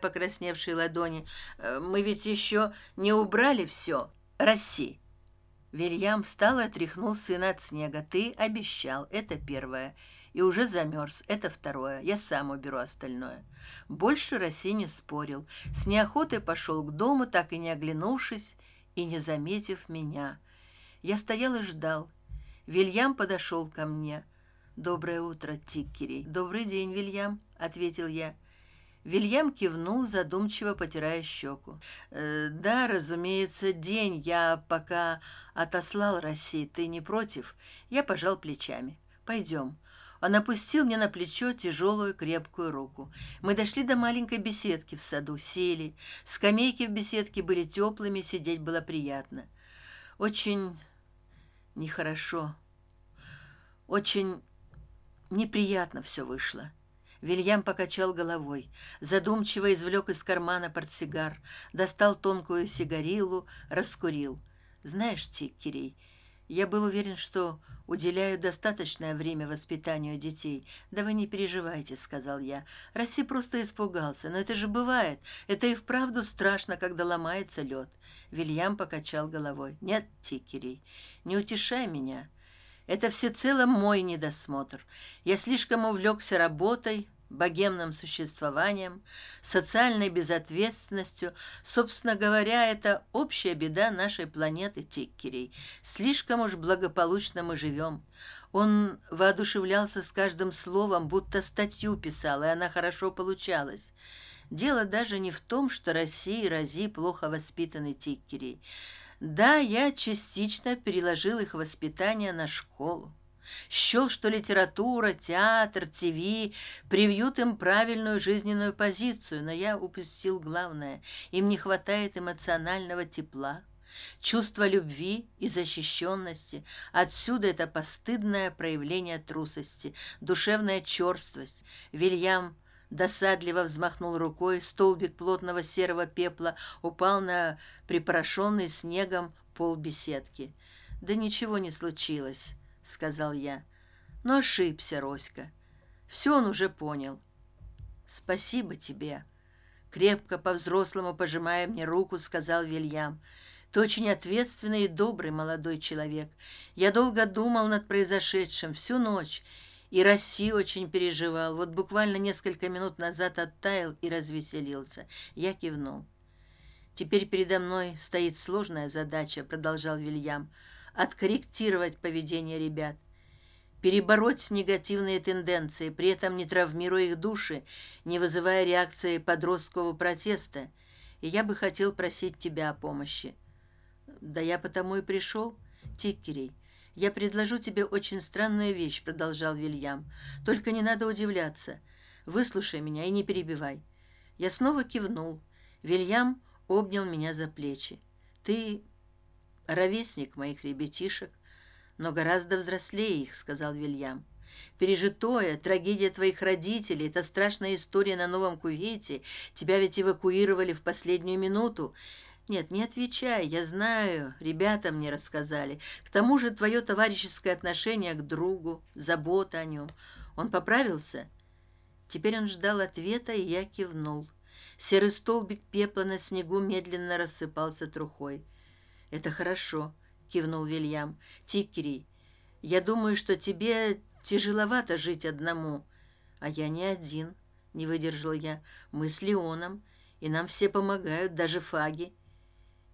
покрасневшей ладони. «Э, мы ведь еще не убрали все росси вильям встал и отряхнул сына от снега. Ты обещал. Это первое. И уже замерз это второе. Я сам уберу остальное больше росси не спорил. С неохотой пошел к дому так и не оглянувшись и не заметив меня. Я стоял и ждал. Вильям подошел ко мне. Доброе утро тиккерей добрый день вильям ответил я вильям кивнул задумчиво потирая щеку. «Э, да разумеется день я пока отослал россии ты не против? Я пожал плечами. Пойдем он опустил мне на плечо тяжелую крепкую руку. Мы дошли до маленькой беседки в саду сели. Скамейки в беседке были теплыми сидеть было приятно. Очень нехорошо. Очень неприятно все вышло вильям покачал головой задумчиво извлек из кармана портсигар достал тонкую сигарилу раскурил. Знаешь тиккерей я был уверен что уделяю достаточное время воспитанию детей. Да вы не переживайте сказал я. Расси просто испугался. Но это же бывает. Это и вправду страшно когда ломается лед вильям покачал головой. Нет тикерей не утешай меня это всецело мой недосмотр. Я слишком увлекся работой богемным существованием социальной безответственностью. Собственно говоря это общая беда нашей планеты тиккерей. Слишком уж благополучно мы живем. Он воодушевлялся с каждым словом будто статью писал и она хорошо получалась. Дело даже не в том что россия и рази плохо воспитаны тиккерей да я частично переложил их воспитание на школу. Счел что литература театр тв привьют им правильную жизненную позицию но я упустил главное им не хватает эмоционального тепла чувства любви и защищенности отсюда это постыдное проявление трусости душевная черствость вильям досадливо взмахнул рукой столбик плотного серого пепла упал на припорошенный снегом пол беседки да ничего не случилось сказал я но ошибся роська. Все он уже понял спасибо тебе. Крепко по взрослому пожимая мне руку сказал вильям ты очень ответственный и добрый молодой человек. Я долго думал над произошедшим всю ночь и россию очень переживал. Вот буквально несколько минут назад оттаял и развеселился. Я кивнул. Теперь передо мной стоит сложная задача продолжал вильям откорректировать поведение ребят перебороть негативные тенденции при этом не травмируя их души не вызывая реакции подросткового протеста. И я бы хотел просить тебя о помощи да я потому и пришел тиккерей я предложу тебе очень странную вещь продолжал вильям. Только не надо удивляться. Выслушай меня и не перебивай я снова кивнул. Вильям обнял меня за плечи. Ты ровесник моих ребятишек но гораздо взрослее их сказал вильям. Пережитое трагедия твоих родителей это страшная история на новом кувейте. Тебя ведь эвакуировали в последнюю минуту нет не отвечай я знаю ребята мне рассказали. К тому же твое товарищеское отношение к другу забота о нем. Он поправился? Теперь он ждал ответа и я кивнул. Серый столбик пепла на снегу медленно рассыпался трухой. Это хорошо кивнул вильям. Тиккерей я думаю что тебе тяжеловато жить одному а я не один не выдержал я. Мы с леоном и нам все помогают даже фаги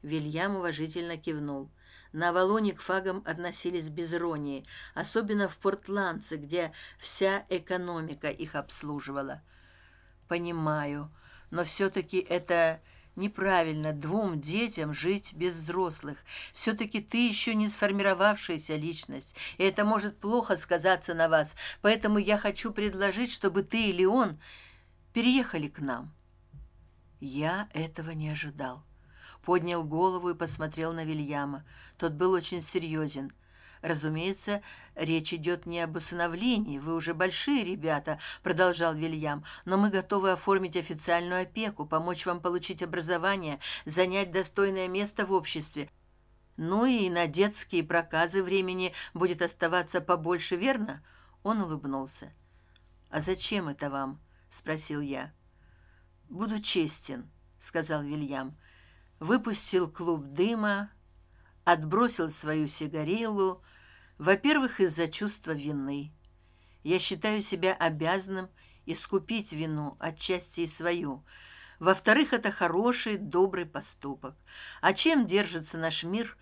вильям уважительно кивнул. На авалоне к фагам относились без иронии особенно в портландце где вся экономика их обслуживала. Понимаю но все таки это неправильно двум детям жить без взрослых. Все таки ты еще не сформировавшаяся личность и это может плохо сказаться на вас. Поэтому я хочу предложить чтобы ты или он переехали к нам. Я этого не ожидал поднял голову и посмотрел на вильяма. Тот был очень серьезен. Разумеется речь идет не об усыновлении вы уже большие ребята продолжал вильям но мы готовы оформить официальную опеку помочь вам получить образование занять достойное место в обществе. Ну и на детские проказы времени будет оставаться побольше верно? Он улыбнулся. А зачем это вам спросил я. Буду честен сказал вильям выпустил клуб дыма отбросил свою сигарилу во первых из за чувства вины. Я считаю себя обязанным искупить вину отчасти и свою. Во вторых это хороший добрый поступок. А чем держится наш мир